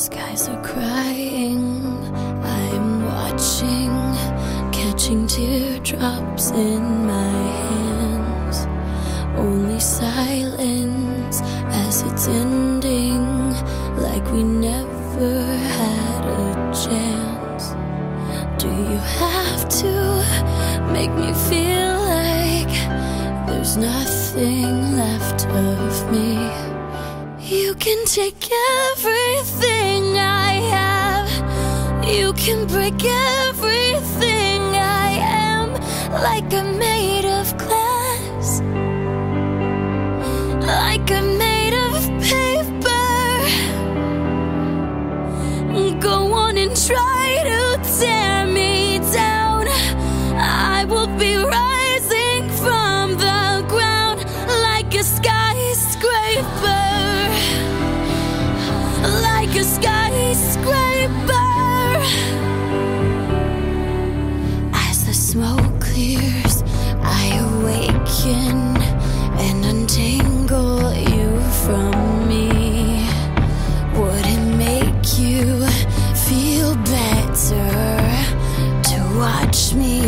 Skies are crying, I'm watching, catching teardrops in my hands. Only silence as it's ending, like we never had a chance. Do you have to make me feel like there's nothing left of me? You can take everything. You can break everything I am, like I'm made of glass, like I'm made of paper. Go on and try to tear me down. I will be rising from the ground like a skyscraper like a skyscraper. To watch me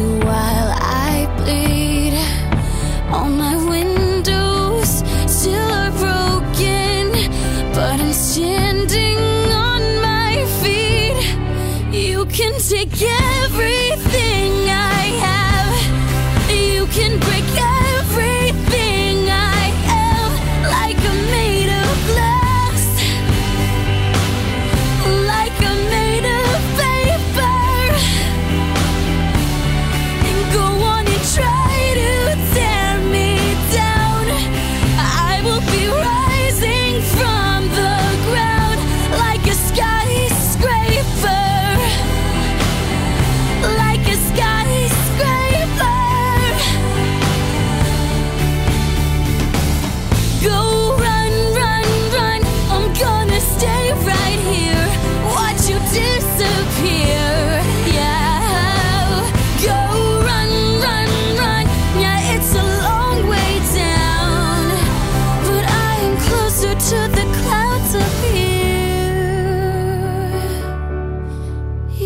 clouds up here.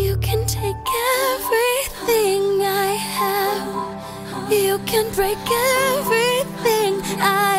You can take everything I have. You can break everything I